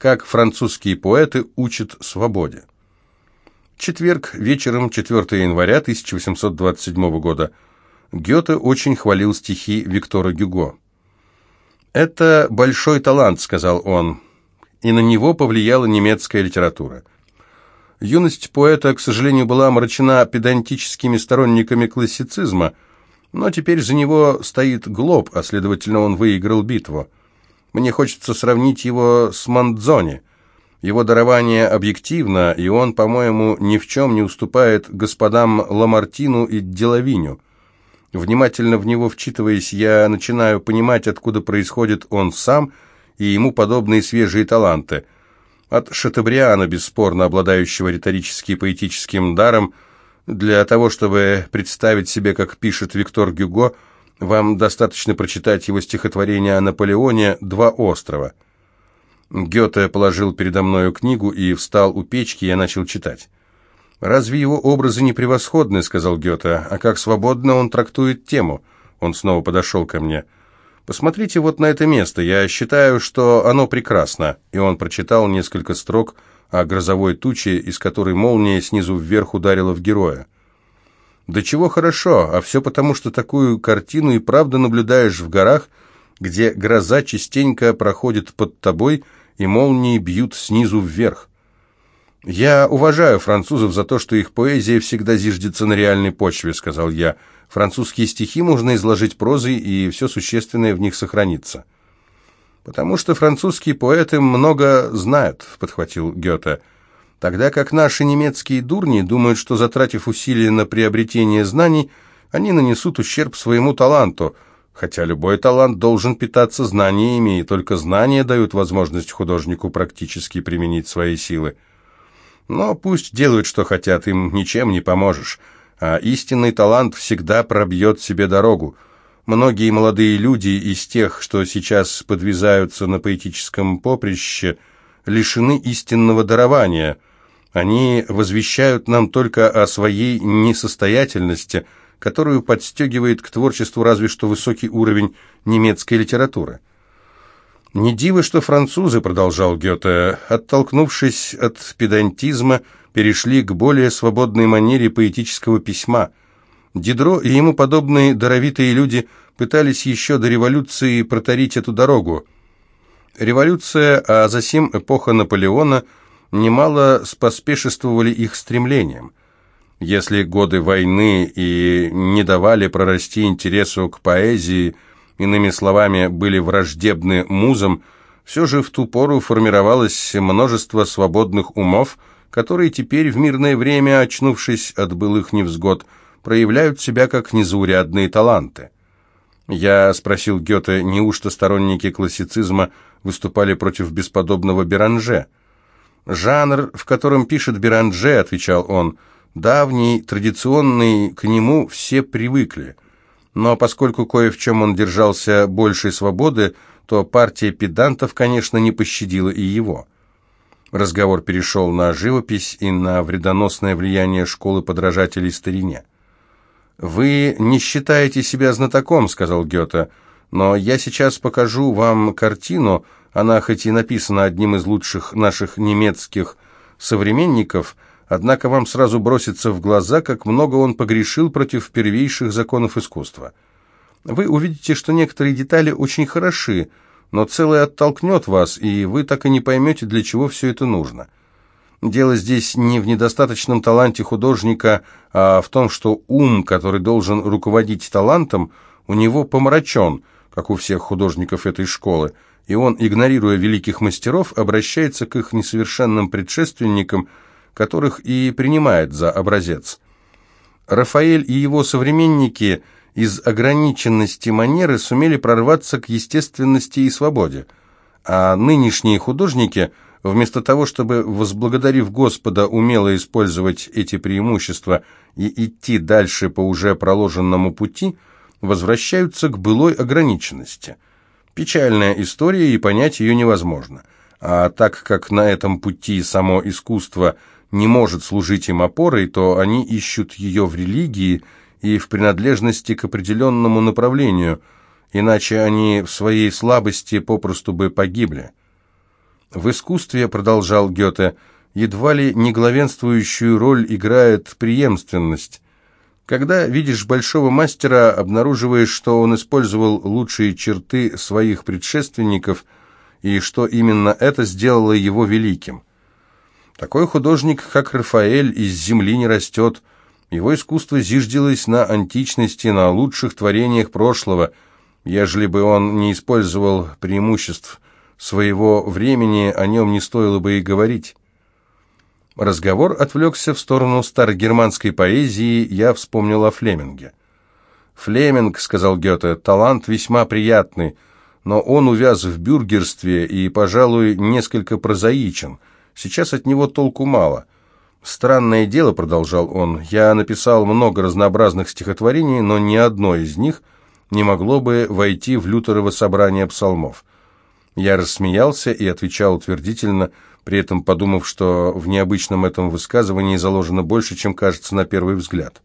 как французские поэты учат свободе. Четверг, вечером 4 января 1827 года. Гёте очень хвалил стихи Виктора Гюго. «Это большой талант», — сказал он, — «и на него повлияла немецкая литература». Юность поэта, к сожалению, была омрачена педантическими сторонниками классицизма, но теперь за него стоит Глоб, а следовательно, он выиграл битву. Мне хочется сравнить его с Мандзони. Его дарование объективно, и он, по-моему, ни в чем не уступает господам Ламартину и Деловиню. Внимательно в него вчитываясь, я начинаю понимать, откуда происходит он сам и ему подобные свежие таланты. От Шатебриана, бесспорно обладающего риторически поэтическим даром, для того, чтобы представить себе, как пишет Виктор Гюго, вам достаточно прочитать его стихотворение о Наполеоне «Два острова». Гёте положил передо мною книгу и встал у печки, я начал читать. «Разве его образы не превосходны?» — сказал Гёте. «А как свободно он трактует тему?» Он снова подошел ко мне. «Посмотрите вот на это место. Я считаю, что оно прекрасно». И он прочитал несколько строк о грозовой туче, из которой молния снизу вверх ударила в героя. «Да чего хорошо, а все потому, что такую картину и правда наблюдаешь в горах, где гроза частенько проходит под тобой, и молнии бьют снизу вверх. «Я уважаю французов за то, что их поэзия всегда зиждется на реальной почве», — сказал я. «Французские стихи можно изложить прозой, и все существенное в них сохранится». «Потому что французские поэты много знают», — подхватил Гёте. «Тогда как наши немецкие дурни думают, что, затратив усилия на приобретение знаний, они нанесут ущерб своему таланту, хотя любой талант должен питаться знаниями, и только знания дают возможность художнику практически применить свои силы». Но пусть делают, что хотят, им ничем не поможешь. А истинный талант всегда пробьет себе дорогу. Многие молодые люди из тех, что сейчас подвязаются на поэтическом поприще, лишены истинного дарования. Они возвещают нам только о своей несостоятельности, которую подстегивает к творчеству разве что высокий уровень немецкой литературы. «Не диво, что французы, — продолжал Гёте, — оттолкнувшись от педантизма, перешли к более свободной манере поэтического письма. Дидро и ему подобные даровитые люди пытались еще до революции проторить эту дорогу. Революция, а затем эпоха Наполеона немало споспешествовали их стремлениям. Если годы войны и не давали прорасти интересу к поэзии – иными словами, были враждебны музам, все же в ту пору формировалось множество свободных умов, которые теперь в мирное время, очнувшись от былых невзгод, проявляют себя как незаурядные таланты. Я спросил Гёте, неужто сторонники классицизма выступали против бесподобного Беранже? «Жанр, в котором пишет Беранже», — отвечал он, — «давний, традиционный, к нему все привыкли» но поскольку кое в чем он держался большей свободы, то партия педантов, конечно, не пощадила и его. Разговор перешел на живопись и на вредоносное влияние школы подражателей старине. «Вы не считаете себя знатоком», — сказал Гёте, — «но я сейчас покажу вам картину, она хоть и написана одним из лучших наших немецких современников, — Однако вам сразу бросится в глаза, как много он погрешил против первейших законов искусства. Вы увидите, что некоторые детали очень хороши, но целое оттолкнет вас, и вы так и не поймете, для чего все это нужно. Дело здесь не в недостаточном таланте художника, а в том, что ум, который должен руководить талантом, у него помрачен, как у всех художников этой школы, и он, игнорируя великих мастеров, обращается к их несовершенным предшественникам – которых и принимает за образец. Рафаэль и его современники из ограниченности манеры сумели прорваться к естественности и свободе, а нынешние художники, вместо того, чтобы, возблагодарив Господа, умело использовать эти преимущества и идти дальше по уже проложенному пути, возвращаются к былой ограниченности. Печальная история, и понять ее невозможно. А так как на этом пути само искусство – не может служить им опорой, то они ищут ее в религии и в принадлежности к определенному направлению, иначе они в своей слабости попросту бы погибли. В искусстве, продолжал Гёте, едва ли не главенствующую роль играет преемственность. Когда видишь большого мастера, обнаруживаешь, что он использовал лучшие черты своих предшественников и что именно это сделало его великим. Такой художник, как Рафаэль, из земли не растет. Его искусство зиждилось на античности, на лучших творениях прошлого. Ежели бы он не использовал преимуществ своего времени, о нем не стоило бы и говорить. Разговор отвлекся в сторону старогерманской поэзии, я вспомнил о Флеминге. «Флеминг», — сказал Гёте, — «талант весьма приятный, но он увяз в бюргерстве и, пожалуй, несколько прозаичен». Сейчас от него толку мало. «Странное дело», — продолжал он, — «я написал много разнообразных стихотворений, но ни одно из них не могло бы войти в Лютерово собрание псалмов». Я рассмеялся и отвечал утвердительно, при этом подумав, что в необычном этом высказывании заложено больше, чем кажется на первый взгляд.